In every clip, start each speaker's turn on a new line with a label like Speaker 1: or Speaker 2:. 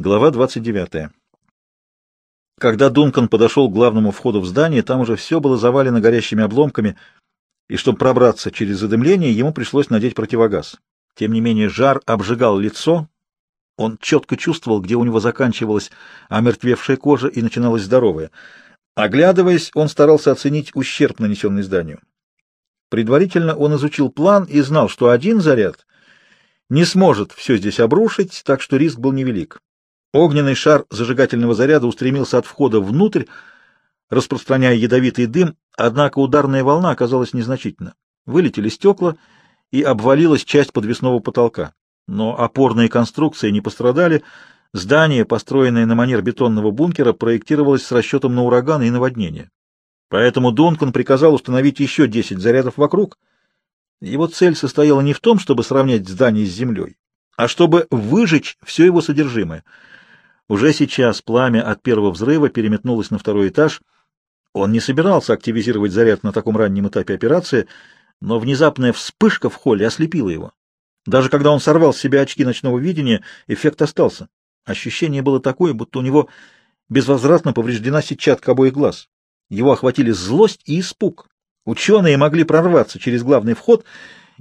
Speaker 1: Глава 29. Когда Дункан подошел к главному входу в здание, там уже все было завалено горящими обломками, и чтобы пробраться через задымление, ему пришлось надеть противогаз. Тем не менее, жар обжигал лицо, он четко чувствовал, где у него заканчивалась омертвевшая кожа и начиналась здоровая. Оглядываясь, он старался оценить ущерб, нанесенный зданию. Предварительно он изучил план и знал, что один заряд не сможет все здесь обрушить, так что риск был невелик. Огненный шар зажигательного заряда устремился от входа внутрь, распространяя ядовитый дым, однако ударная волна оказалась незначительна. Вылетели стекла, и обвалилась часть подвесного потолка. Но опорные конструкции не пострадали, здание, построенное на манер бетонного бункера, проектировалось с расчетом на ураганы и наводнение. Поэтому Дункан приказал установить еще 10 зарядов вокруг. Его цель состояла не в том, чтобы сравнять здание с землей, а чтобы выжечь все его содержимое — уже сейчас пламя от первого взрыва переметнулось на второй этаж. Он не собирался активизировать заряд на таком раннем этапе операции, но внезапная вспышка в холле ослепила его. Даже когда он сорвал с себя очки ночного видения, эффект остался. Ощущение было такое, будто у него безвозвратно повреждена сетчатка обоих глаз. Его охватили злость и испуг. Ученые могли прорваться через главный вход,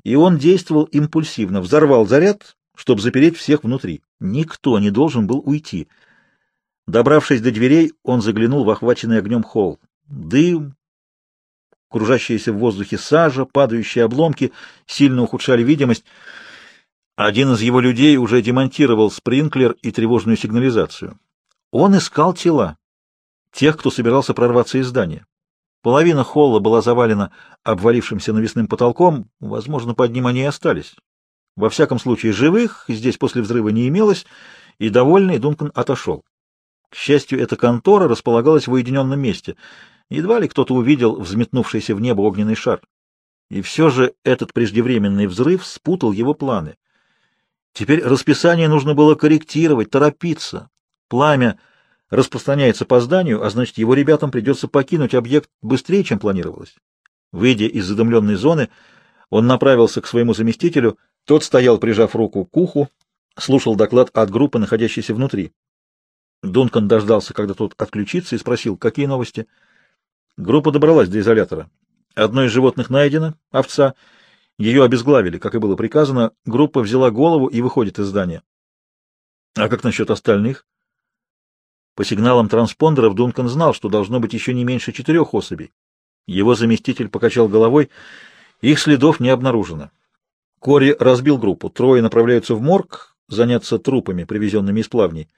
Speaker 1: и он действовал импульсивно, взорвал заряд, чтобы запереть всех внутри. Никто не должен был уйти. Добравшись до дверей, он заглянул в охваченный огнем холл. Дым, кружащиеся в воздухе сажа, падающие обломки сильно ухудшали видимость. Один из его людей уже демонтировал спринклер и тревожную сигнализацию. Он искал тела, тех, кто собирался прорваться из здания. Половина холла была завалена обвалившимся навесным потолком, возможно, под ним они и остались. Во всяком случае, живых здесь после взрыва не имелось, и довольный Дункан отошел. К счастью, эта контора располагалась в уединенном месте. Едва ли кто-то увидел взметнувшийся в небо огненный шар. И все же этот преждевременный взрыв спутал его планы. Теперь расписание нужно было корректировать, торопиться. Пламя распространяется по зданию, а значит, его ребятам придется покинуть объект быстрее, чем планировалось. Выйдя из задымленной зоны, он направился к своему заместителю — тот стоял, прижав руку к уху, слушал доклад от группы, находящейся внутри. Дункан дождался, когда тот отключится, и спросил, какие новости. Группа добралась до изолятора. Одно из животных найдено, овца. Ее обезглавили, как и было приказано. Группа взяла голову и выходит из здания. А как насчет остальных? По сигналам транспондеров Дункан знал, что должно быть еще не меньше четырех особей. Его заместитель покачал головой. Их следов не обнаружено. Кори разбил группу. Трое направляются в морг заняться трупами, привезенными из плавней.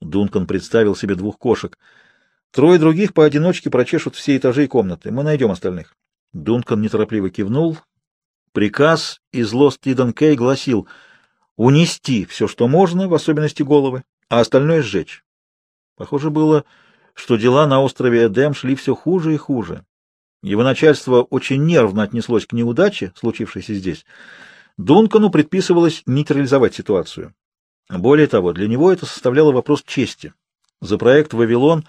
Speaker 1: Дункан представил себе двух кошек. Трое других поодиночке прочешут все этажи и комнаты. Мы найдем остальных. Дункан неторопливо кивнул. Приказ из Лост Иден Кей гласил унести все, что можно, в особенности головы, а остальное сжечь. Похоже было, что дела на острове Эдем шли все хуже и хуже. Его начальство очень нервно отнеслось к неудаче, случившейся здесь. Дункану предписывалось нейтрализовать ситуацию. Более того, для него это составляло вопрос чести. За проект «Вавилон»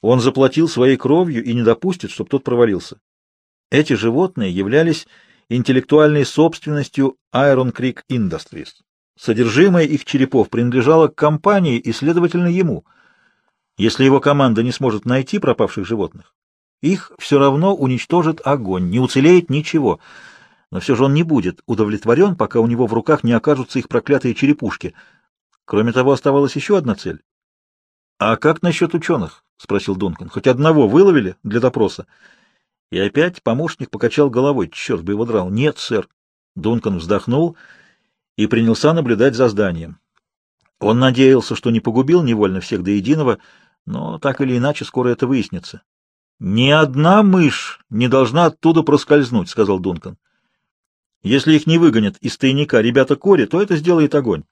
Speaker 1: он заплатил своей кровью и не допустит, чтобы тот провалился. Эти животные являлись интеллектуальной собственностью Iron Creek Industries. Содержимое их черепов принадлежало компании и, следовательно, ему. Если его команда не сможет найти пропавших животных, их все равно уничтожит огонь, не уцелеет ничего. Но все же он не будет удовлетворен, пока у него в руках не окажутся их проклятые черепушки. Кроме того, оставалась еще одна цель. — А как насчет ученых? — спросил Дункан. — Хоть одного выловили для допроса? И опять помощник покачал головой. Черт бы его драл. — Нет, сэр. Дункан вздохнул и принялся наблюдать за зданием. Он надеялся, что не погубил невольно всех до единого, но так или иначе скоро это выяснится. «Ни одна мышь не должна оттуда проскользнуть», — сказал Дункан. «Если их не выгонят из тайника ребята Кори, то это сделает огонь.